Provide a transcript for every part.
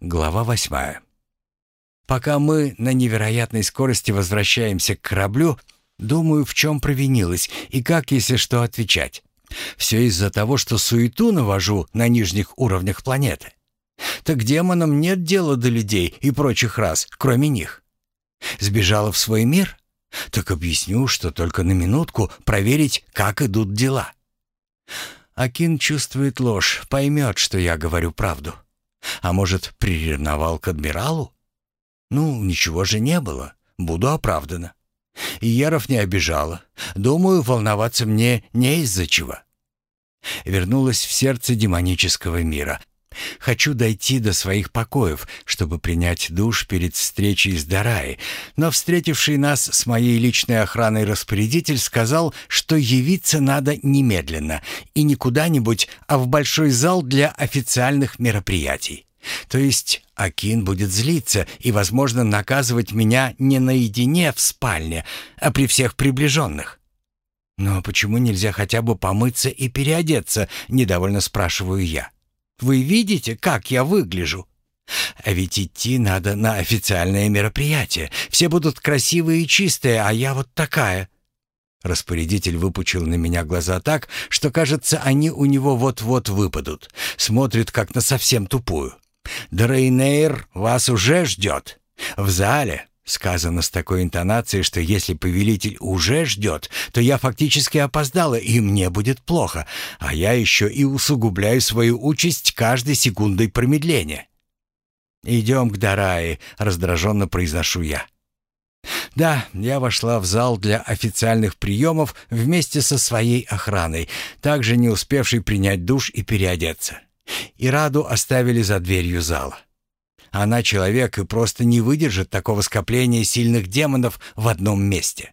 Глава восьмая. Пока мы на невероятной скорости возвращаемся к кораблю, думаю, в чем провинилась и как, если что, отвечать. Все из-за того, что суету навожу на нижних уровнях планеты. Так демонам нет дела до людей и прочих рас, кроме них. Сбежала в свой мир? Так объясню, что только на минутку проверить, как идут дела. Акин чувствует ложь, поймет, что я говорю правду. А может, приревновал к адмиралу? Ну, ничего же не было. Буду оправдана. И Яров не обижала. Думаю, волноваться мне не из-за чего. Вернулась в сердце демонического мира, Хочу дойти до своих покоев, чтобы принять душ перед встречей с Дараей, но встретивший нас с моей личной охраной распорядитель сказал, что явиться надо немедленно и не куда-нибудь, а в большой зал для официальных мероприятий. То есть Акин будет злиться и, возможно, наказывать меня не наедине в спальне, а при всех приближенных. «Но почему нельзя хотя бы помыться и переодеться?» — недовольно спрашиваю я. Вы видите, как я выгляжу? А ведь идти надо на официальное мероприятие. Все будут красивые и чистые, а я вот такая». Распорядитель выпучил на меня глаза так, что, кажется, они у него вот-вот выпадут. Смотрит, как на совсем тупую. «Дрейнейр вас уже ждет. В зале Сказано с такой интонацией, что если повелитель уже ждет, то я фактически опоздала, и мне будет плохо, а я еще и усугубляю свою участь каждой секундой промедления. «Идем к Дарае», — раздраженно произношу я. Да, я вошла в зал для официальных приемов вместе со своей охраной, также не успевшей принять душ и переодеться. И Раду оставили за дверью зала. Она человек и просто не выдержит такого скопления сильных демонов в одном месте.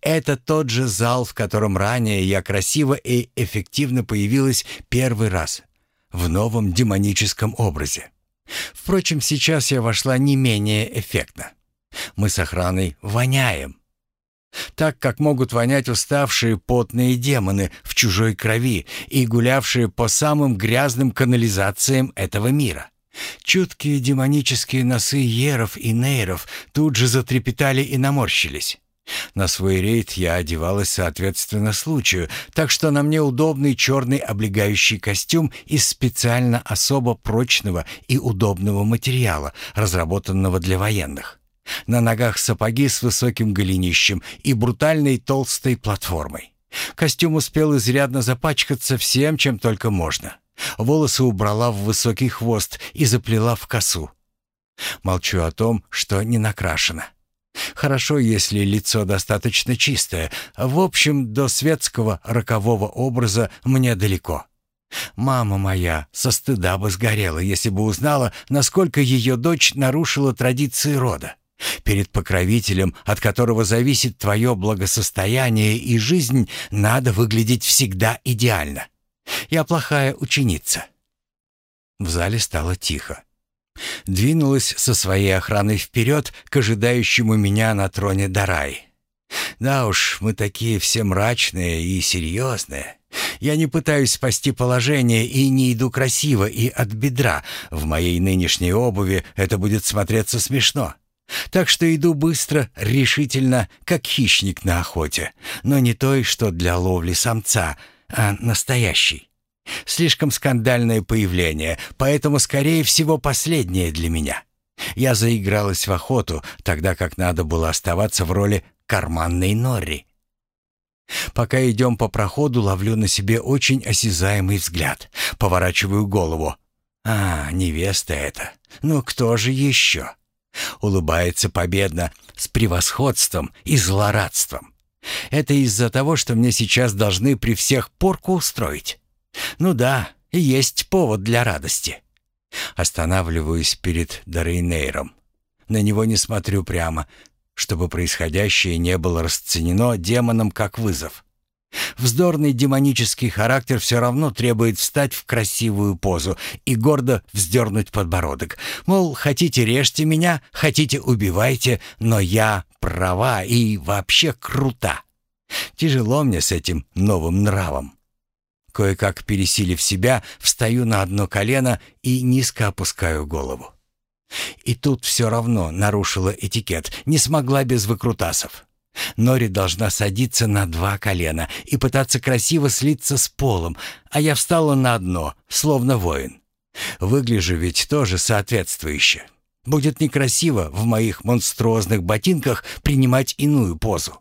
Это тот же зал, в котором ранее я красиво и эффективно появилась первый раз, в новом демоническом образе. Впрочем, сейчас я вошла не менее эффектно. Мы с охраной воняем. Так как могут вонять уставшие потные демоны в чужой крови и гулявшие по самым грязным канализациям этого мира. Чуткие демонические носы еров и нейров тут же затрепетали и наморщились. На свой рейд я одевалась соответственно случаю, так что на мне удобный черный облегающий костюм из специально особо прочного и удобного материала, разработанного для военных. На ногах сапоги с высоким голенищем и брутальной толстой платформой. Костюм успел изрядно запачкаться всем, чем только можно. Волосы убрала в высокий хвост и заплела в косу. Молчу о том, что не накрашена. Хорошо, если лицо достаточно чистое. В общем, до светского рокового образа мне далеко. Мама моя со стыда бы сгорела, если бы узнала, насколько ее дочь нарушила традиции рода. Перед покровителем, от которого зависит твое благосостояние и жизнь, надо выглядеть всегда идеально. Я плохая ученица». В зале стало тихо. Двинулась со своей охраной вперед к ожидающему меня на троне Дарай. Да уж, мы такие все мрачные и серьезные. Я не пытаюсь спасти положение и не иду красиво и от бедра. В моей нынешней обуви это будет смотреться смешно. Так что иду быстро, решительно, как хищник на охоте, но не той, что для ловли самца — а настоящий. Слишком скандальное появление, поэтому, скорее всего, последнее для меня. Я заигралась в охоту, тогда как надо было оставаться в роли карманной Норри. Пока идем по проходу, ловлю на себе очень осязаемый взгляд. Поворачиваю голову. А, невеста это. Ну кто же еще? Улыбается победно, с превосходством и злорадством. Это из-за того, что мне сейчас должны при всех порку устроить. Ну да, есть повод для радости. Останавливаюсь перед Дорейнейром. На него не смотрю прямо, чтобы происходящее не было расценено демоном как вызов. Вздорный демонический характер все равно требует встать в красивую позу и гордо вздернуть подбородок. Мол, хотите режьте меня, хотите убивайте, но я права и вообще крута. Тяжело мне с этим новым нравом. Кое-как пересилив себя, встаю на одно колено и низко опускаю голову. И тут все равно нарушила этикет, не смогла без выкрутасов. Нори должна садиться на два колена и пытаться красиво слиться с полом, а я встала на одно, словно воин. Выгляжу ведь тоже соответствующе. Будет некрасиво в моих монструозных ботинках принимать иную позу.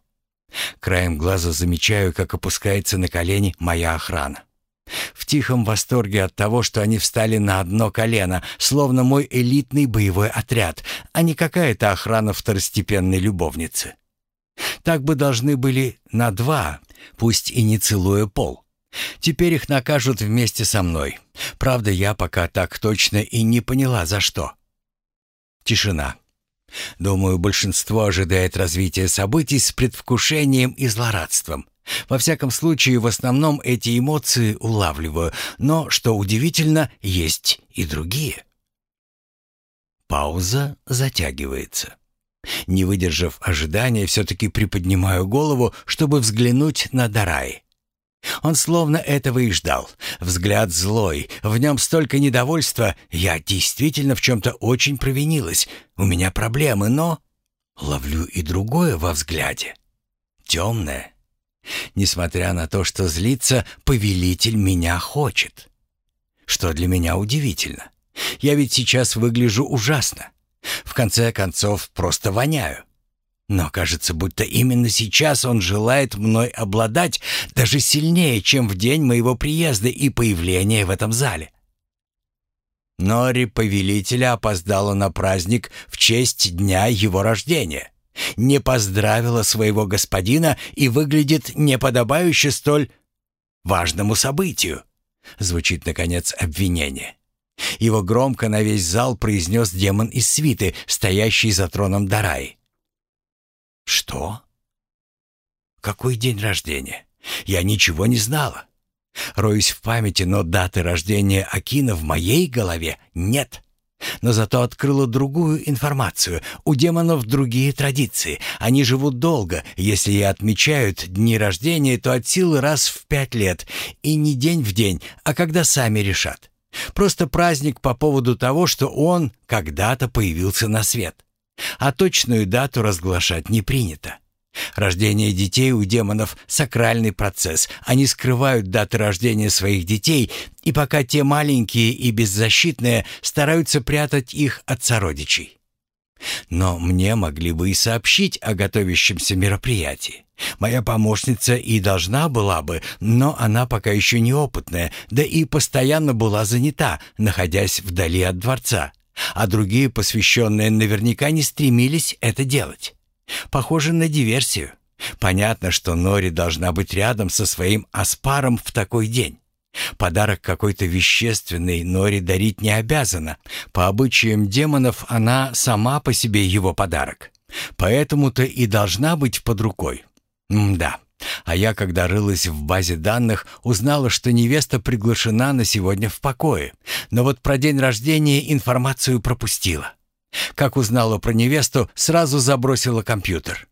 Краем глаза замечаю, как опускается на колени моя охрана. В тихом восторге от того, что они встали на одно колено, словно мой элитный боевой отряд, а не какая-то охрана второстепенной любовницы. Так бы должны были на два, пусть и не целуя пол. Теперь их накажут вместе со мной. Правда, я пока так точно и не поняла, за что. Тишина. Думаю, большинство ожидает развития событий с предвкушением и злорадством. Во всяком случае, в основном эти эмоции улавливаю, но, что удивительно, есть и другие. Пауза затягивается. Не выдержав ожидания, все-таки приподнимаю голову, чтобы взглянуть на Дарай. Он словно этого и ждал. Взгляд злой, в нем столько недовольства. Я действительно в чем-то очень провинилась. У меня проблемы, но... Ловлю и другое во взгляде. Темное. Несмотря на то, что злится, повелитель меня хочет. Что для меня удивительно. Я ведь сейчас выгляжу ужасно. В конце концов, просто воняю. Но кажется, будто именно сейчас он желает мной обладать даже сильнее, чем в день моего приезда и появления в этом зале. Нори повелителя опоздала на праздник в честь дня его рождения. Не поздравила своего господина и выглядит неподобающе столь важному событию. Звучит, наконец, обвинение. Его громко на весь зал произнес демон из свиты, стоящий за троном Дарай. «Что? Какой день рождения? Я ничего не знала. Роюсь в памяти, но даты рождения Акина в моей голове нет. Но зато открыла другую информацию. У демонов другие традиции. Они живут долго. Если и отмечают дни рождения, то от силы раз в пять лет. И не день в день, а когда сами решат. Просто праздник по поводу того, что он когда-то появился на свет. А точную дату разглашать не принято. Рождение детей у демонов – сакральный процесс. Они скрывают даты рождения своих детей, и пока те маленькие и беззащитные стараются прятать их от сородичей. Но мне могли бы и сообщить о готовящемся мероприятии. Моя помощница и должна была бы, но она пока еще неопытная, да и постоянно была занята, находясь вдали от дворца. А другие посвященные наверняка не стремились это делать. Похоже на диверсию. Понятно, что Нори должна быть рядом со своим Аспаром в такой день. Подарок какой-то вещественный Нори дарить не обязана. По обычаям демонов она сама по себе его подарок. Поэтому-то и должна быть под рукой. М да. А я, когда рылась в базе данных, узнала, что невеста приглашена на сегодня в покое. Но вот про день рождения информацию пропустила. Как узнала про невесту, сразу забросила компьютер.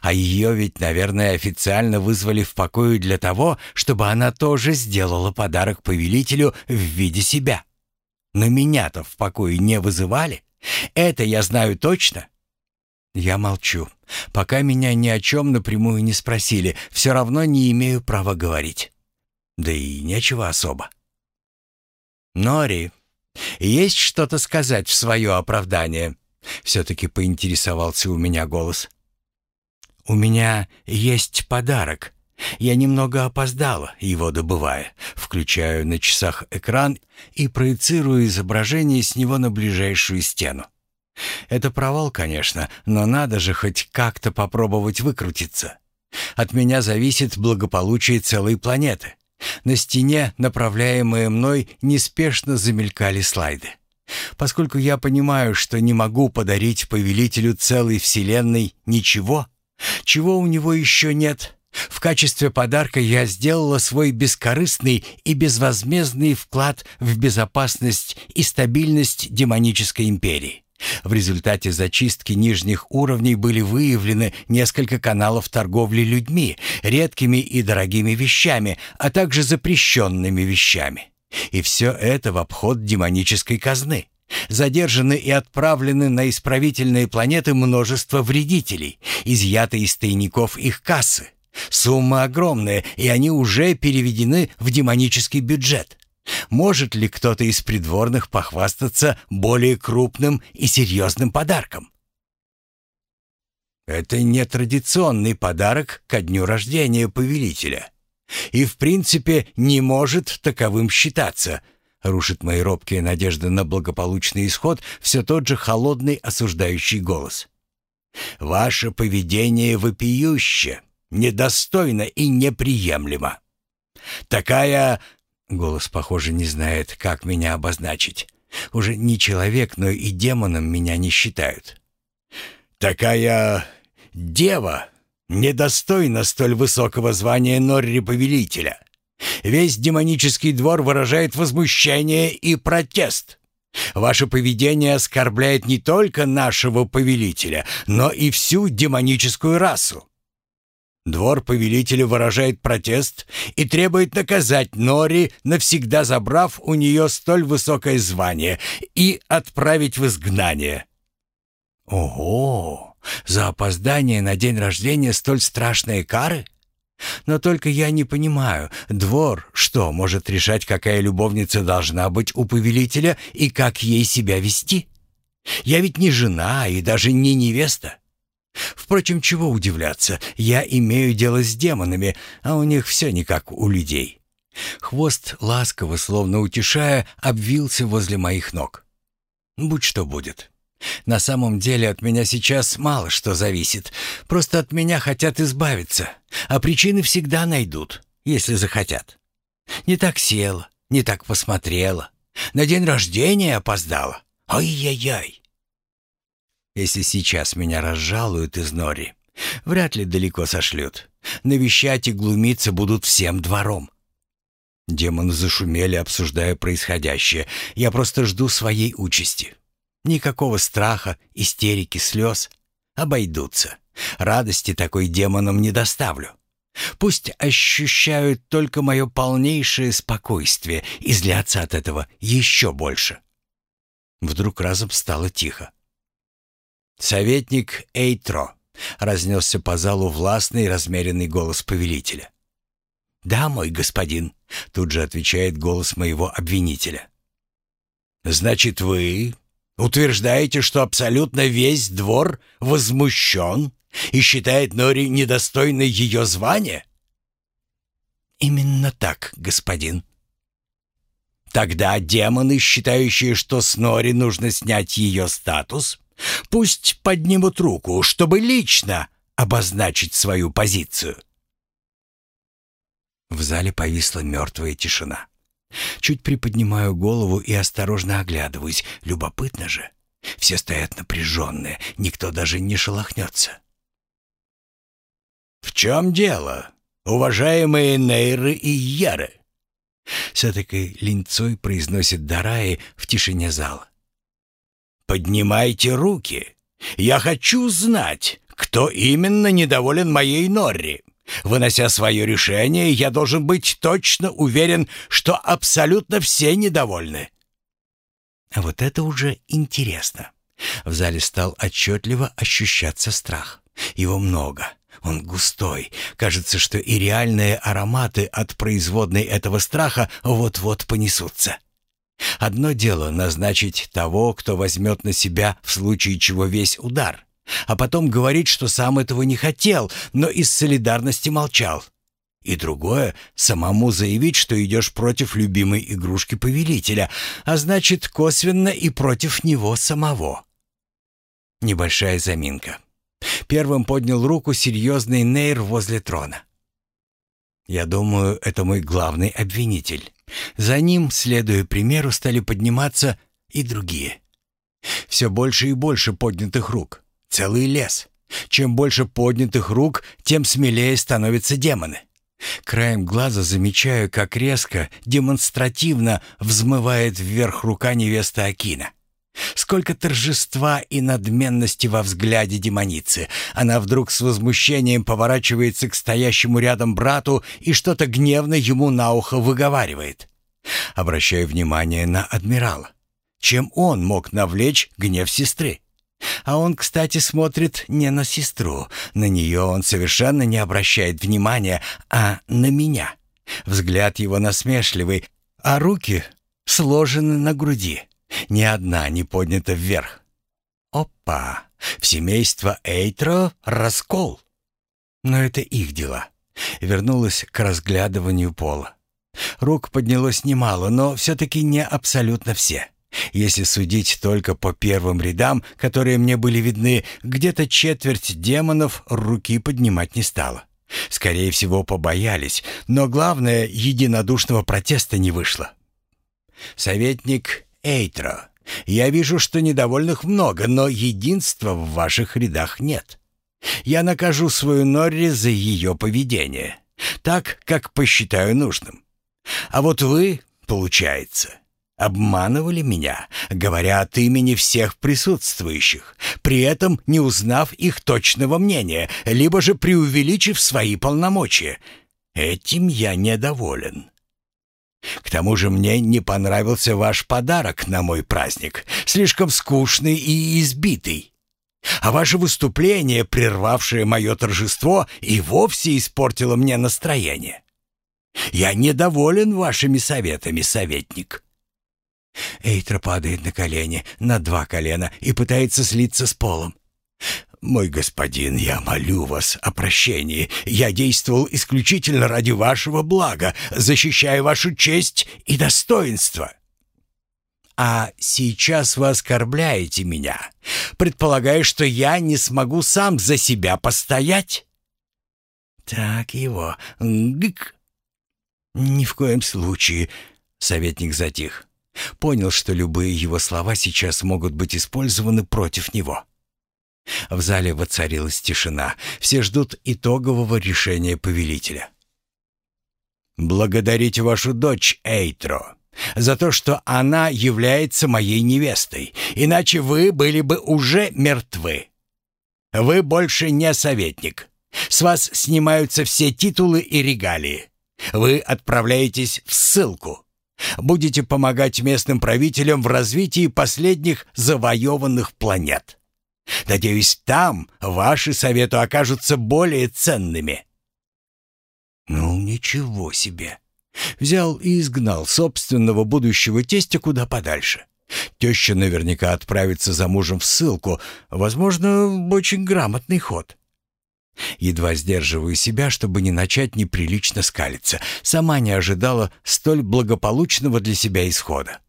А ее ведь, наверное, официально вызвали в покое для того, чтобы она тоже сделала подарок повелителю в виде себя. Но меня-то в покое не вызывали. Это я знаю точно. Я молчу. Пока меня ни о чем напрямую не спросили, все равно не имею права говорить. Да и нечего особо. «Нори, есть что-то сказать в свое оправдание?» Все-таки поинтересовался у меня голос. «У меня есть подарок. Я немного опоздала, его добывая. Включаю на часах экран и проецирую изображение с него на ближайшую стену. Это провал, конечно, но надо же хоть как-то попробовать выкрутиться. От меня зависит благополучие целой планеты. На стене, направляемые мной, неспешно замелькали слайды. Поскольку я понимаю, что не могу подарить повелителю целой вселенной ничего, чего у него еще нет, в качестве подарка я сделала свой бескорыстный и безвозмездный вклад в безопасность и стабильность демонической империи. В результате зачистки нижних уровней были выявлены несколько каналов торговли людьми, редкими и дорогими вещами, а также запрещенными вещами. И все это в обход демонической казны. Задержаны и отправлены на исправительные планеты множество вредителей, изъяты из тайников их кассы. Сумма огромная, и они уже переведены в демонический бюджет. Может ли кто-то из придворных похвастаться более крупным и серьезным подарком? Это не традиционный подарок ко дню рождения повелителя. И в принципе не может таковым считаться, рушит мои робкие надежды на благополучный исход все тот же холодный осуждающий голос. Ваше поведение вопиюще, недостойно и неприемлемо. Такая Голос, похоже, не знает, как меня обозначить. Уже не человек, но и демоном меня не считают. Такая дева недостойна столь высокого звания Норри-повелителя. Весь демонический двор выражает возмущение и протест. Ваше поведение оскорбляет не только нашего повелителя, но и всю демоническую расу. Двор повелителя выражает протест и требует наказать Нори, навсегда забрав у нее столь высокое звание, и отправить в изгнание. Ого! За опоздание на день рождения столь страшные кары? Но только я не понимаю, двор что, может решать, какая любовница должна быть у повелителя и как ей себя вести? Я ведь не жена и даже не невеста. Впрочем, чего удивляться, я имею дело с демонами, а у них все не как у людей. Хвост, ласково, словно утешая, обвился возле моих ног. Будь что будет. На самом деле от меня сейчас мало что зависит. Просто от меня хотят избавиться, а причины всегда найдут, если захотят. Не так села, не так посмотрела. На день рождения опоздала. Ай-яй-яй. Если сейчас меня разжалуют из нори, вряд ли далеко сошлют. Навещать и глумиться будут всем двором. Демоны зашумели, обсуждая происходящее. Я просто жду своей участи. Никакого страха, истерики, слез. Обойдутся. Радости такой демонам не доставлю. Пусть ощущают только мое полнейшее спокойствие и злятся от этого еще больше. Вдруг разом стало тихо. «Советник Эйтро», — разнесся по залу властный размеренный голос повелителя. «Да, мой господин», — тут же отвечает голос моего обвинителя. «Значит, вы утверждаете, что абсолютно весь двор возмущен и считает Нори недостойной ее звания?» «Именно так, господин». «Тогда демоны, считающие, что с Нори нужно снять ее статус, Пусть поднимут руку, чтобы лично обозначить свою позицию. В зале повисла мертвая тишина. Чуть приподнимаю голову и осторожно оглядываюсь. Любопытно же. Все стоят напряженные, никто даже не шелохнется. «В чем дело, уважаемые Нейры и Яры?» С этой линцой произносит Дараи в тишине зала. «Поднимайте руки. Я хочу знать, кто именно недоволен моей Норри. Вынося свое решение, я должен быть точно уверен, что абсолютно все недовольны». А вот это уже интересно. В зале стал отчетливо ощущаться страх. Его много. Он густой. Кажется, что и реальные ароматы от производной этого страха вот-вот понесутся. Одно дело назначить того, кто возьмет на себя в случае чего весь удар, а потом говорить, что сам этого не хотел, но из солидарности молчал. И другое — самому заявить, что идешь против любимой игрушки повелителя, а значит, косвенно и против него самого. Небольшая заминка. Первым поднял руку серьезный Нейр возле трона. Я думаю, это мой главный обвинитель. За ним, следуя примеру, стали подниматься и другие. Все больше и больше поднятых рук. Целый лес. Чем больше поднятых рук, тем смелее становятся демоны. Краем глаза замечаю, как резко, демонстративно взмывает вверх рука невесты Акина. Сколько торжества и надменности во взгляде демоницы. Она вдруг с возмущением поворачивается к стоящему рядом брату и что-то гневно ему на ухо выговаривает. Обращаю внимание на адмирала. чем он мог навлечь гнев сестры. А он, кстати, смотрит не на сестру. На нее он совершенно не обращает внимания, а на меня. Взгляд его насмешливый, а руки сложены на груди. Ни одна не поднята вверх. Опа! В семейство Эйтро раскол. Но это их дела. Вернулась к разглядыванию пола. Рук поднялось немало, но все-таки не абсолютно все. Если судить только по первым рядам, которые мне были видны, где-то четверть демонов руки поднимать не стало. Скорее всего, побоялись, но главное, единодушного протеста не вышло. «Советник Эйтро, я вижу, что недовольных много, но единства в ваших рядах нет. Я накажу свою Норри за ее поведение, так, как посчитаю нужным. А вот вы, получается, обманывали меня, говоря от имени всех присутствующих, при этом не узнав их точного мнения, либо же преувеличив свои полномочия. Этим я недоволен. К тому же мне не понравился ваш подарок на мой праздник, слишком скучный и избитый. А ваше выступление, прервавшее мое торжество, и вовсе испортило мне настроение. Я недоволен вашими советами, советник». Эйтра падает на колени, на два колена, и пытается слиться с полом. «Мой господин, я молю вас о прощении. Я действовал исключительно ради вашего блага, защищая вашу честь и достоинство». «А сейчас вы оскорбляете меня, предполагая, что я не смогу сам за себя постоять?» «Так его, гык, «Ни в коем случае», — советник затих. Понял, что любые его слова сейчас могут быть использованы против него. В зале воцарилась тишина. Все ждут итогового решения повелителя. «Благодарить вашу дочь, Эйтро, за то, что она является моей невестой, иначе вы были бы уже мертвы. Вы больше не советник. С вас снимаются все титулы и регалии. Вы отправляетесь в ссылку. Будете помогать местным правителям в развитии последних завоеванных планет. Надеюсь, там ваши советы окажутся более ценными. Ну, ничего себе. Взял и изгнал собственного будущего тестя куда подальше. Теща наверняка отправится за мужем в ссылку. Возможно, очень грамотный ход. Едва сдерживаю себя, чтобы не начать неприлично скалиться. Сама не ожидала столь благополучного для себя исхода.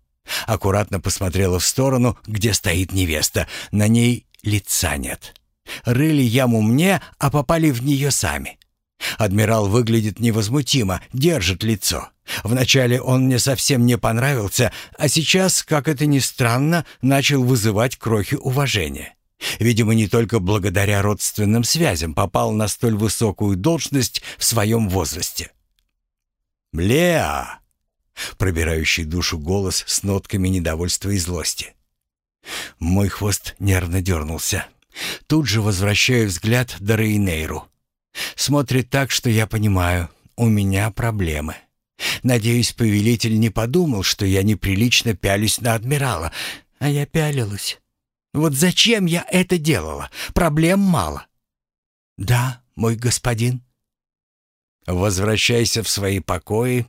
Аккуратно посмотрела в сторону, где стоит невеста. На ней лица нет. Рыли яму мне, а попали в нее сами. Адмирал выглядит невозмутимо, держит лицо. Вначале он мне совсем не понравился, а сейчас, как это ни странно, начал вызывать крохи уважения. Видимо, не только благодаря родственным связям попал на столь высокую должность в своем возрасте. «Леа!» — пробирающий душу голос с нотками недовольства и злости. Мой хвост нервно дернулся. Тут же возвращаю взгляд до Рейнейру. Смотрит так, что я понимаю, у меня проблемы. Надеюсь, повелитель не подумал, что я неприлично пялюсь на адмирала, а я пялилась. Вот зачем я это делала? Проблем мало. Да, мой господин. Возвращайся в свои покои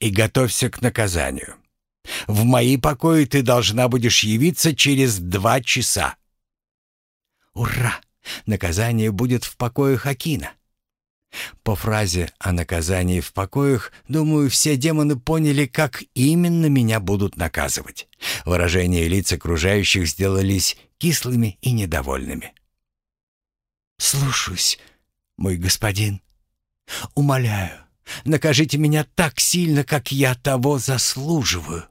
и готовься к наказанию. В мои покои ты должна будешь явиться через два часа. Ура! Наказание будет в покоях Акина. По фразе о наказании в покоях, думаю, все демоны поняли, как именно меня будут наказывать. Выражения лиц окружающих сделались кислыми и недовольными. «Слушаюсь, мой господин. Умоляю, накажите меня так сильно, как я того заслуживаю».